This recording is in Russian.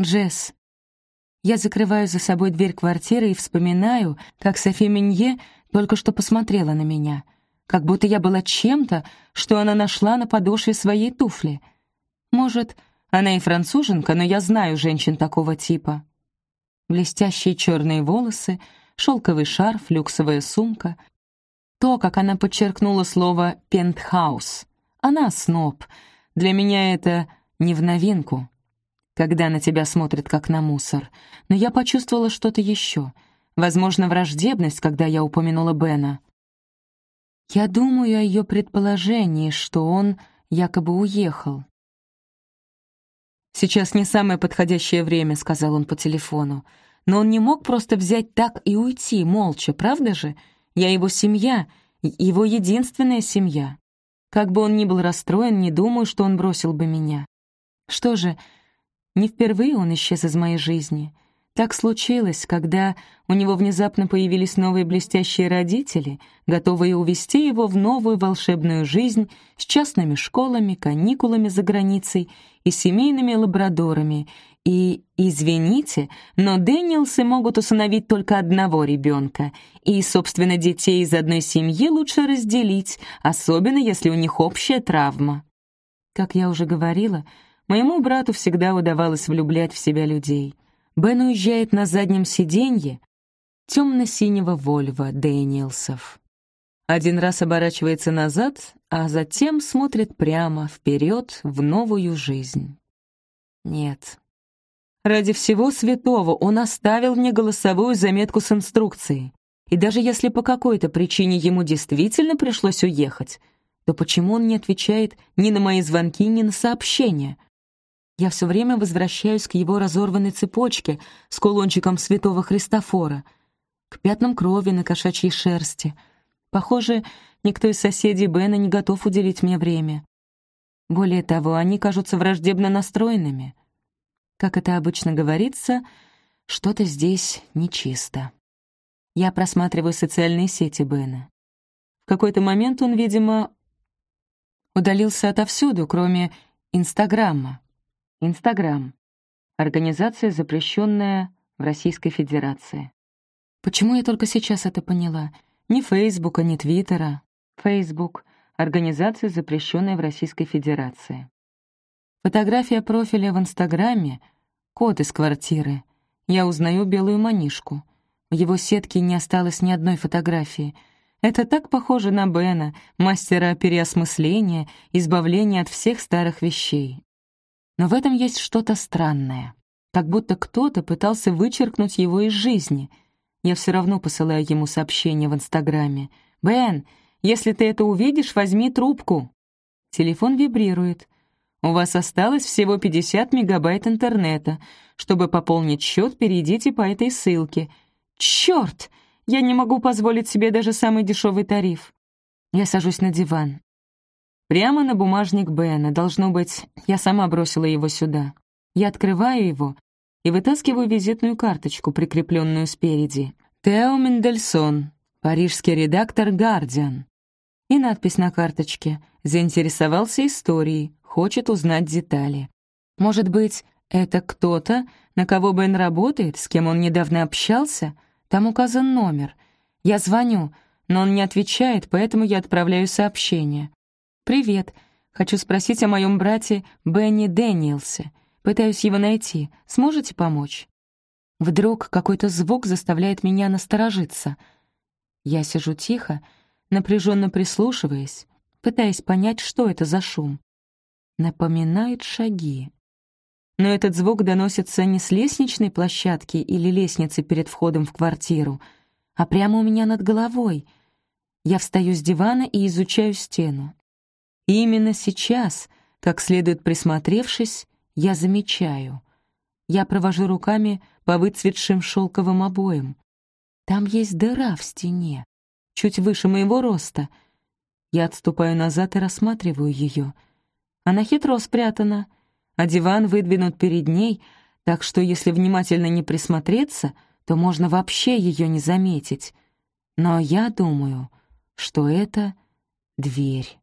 Джесс. Я закрываю за собой дверь квартиры и вспоминаю, как Софи Минье только что посмотрела на меня, как будто я была чем-то, что она нашла на подошве своей туфли. Может, она и француженка, но я знаю женщин такого типа. Блестящие черные волосы, шелковый шарф, люксовая сумка. То, как она подчеркнула слово «пентхаус». Она сноб. Для меня это не в новинку когда на тебя смотрят как на мусор. Но я почувствовала что-то еще. Возможно, враждебность, когда я упомянула Бена. Я думаю о ее предположении, что он якобы уехал. «Сейчас не самое подходящее время», — сказал он по телефону. «Но он не мог просто взять так и уйти, молча, правда же? Я его семья, его единственная семья. Как бы он ни был расстроен, не думаю, что он бросил бы меня. Что же, не впервые он исчез из моей жизни. Так случилось, когда у него внезапно появились новые блестящие родители, готовые увести его в новую волшебную жизнь с частными школами, каникулами за границей и семейными лабрадорами. И, извините, но Дэниелсы могут усыновить только одного ребенка, и, собственно, детей из одной семьи лучше разделить, особенно если у них общая травма. Как я уже говорила, Моему брату всегда удавалось влюблять в себя людей. Бен уезжает на заднем сиденье темно-синего Вольва Дэниелсов. Один раз оборачивается назад, а затем смотрит прямо, вперед, в новую жизнь. Нет. Ради всего святого он оставил мне голосовую заметку с инструкцией. И даже если по какой-то причине ему действительно пришлось уехать, то почему он не отвечает ни на мои звонки, ни на сообщения? Я все время возвращаюсь к его разорванной цепочке с кулончиком святого Христофора, к пятнам крови на кошачьей шерсти. Похоже, никто из соседей Бена не готов уделить мне время. Более того, они кажутся враждебно настроенными. Как это обычно говорится, что-то здесь нечисто. Я просматриваю социальные сети Бена. В какой-то момент он, видимо, удалился отовсюду, кроме Инстаграма. Инстаграм. Организация, запрещенная в Российской Федерации. Почему я только сейчас это поняла? Ни Фейсбука, ни Твиттера. Фейсбук. Организация, запрещенная в Российской Федерации. Фотография профиля в Инстаграме. Код из квартиры. Я узнаю белую манишку. В его сетке не осталось ни одной фотографии. Это так похоже на Бена, мастера переосмысления, избавления от всех старых вещей. Но в этом есть что-то странное. Как будто кто-то пытался вычеркнуть его из жизни. Я все равно посылаю ему сообщение в Инстаграме. «Бен, если ты это увидишь, возьми трубку». Телефон вибрирует. «У вас осталось всего 50 мегабайт интернета. Чтобы пополнить счет, перейдите по этой ссылке». «Черт! Я не могу позволить себе даже самый дешевый тариф». Я сажусь на диван. Прямо на бумажник Бена. Должно быть, я сама бросила его сюда. Я открываю его и вытаскиваю визитную карточку, прикрепленную спереди. «Тео Мендельсон, парижский редактор «Гардиан». И надпись на карточке «Заинтересовался историей, хочет узнать детали». Может быть, это кто-то, на кого Бен работает, с кем он недавно общался? Там указан номер. Я звоню, но он не отвечает, поэтому я отправляю сообщение. «Привет. Хочу спросить о моем брате Бенни Дэниелсе. Пытаюсь его найти. Сможете помочь?» Вдруг какой-то звук заставляет меня насторожиться. Я сижу тихо, напряженно прислушиваясь, пытаясь понять, что это за шум. Напоминает шаги. Но этот звук доносится не с лестничной площадки или лестницы перед входом в квартиру, а прямо у меня над головой. Я встаю с дивана и изучаю стену. Именно сейчас, как следует присмотревшись, я замечаю. Я провожу руками по выцветшим шелковым обоям. Там есть дыра в стене, чуть выше моего роста. Я отступаю назад и рассматриваю ее. Она хитро спрятана, а диван выдвинут перед ней, так что если внимательно не присмотреться, то можно вообще ее не заметить. Но я думаю, что это дверь.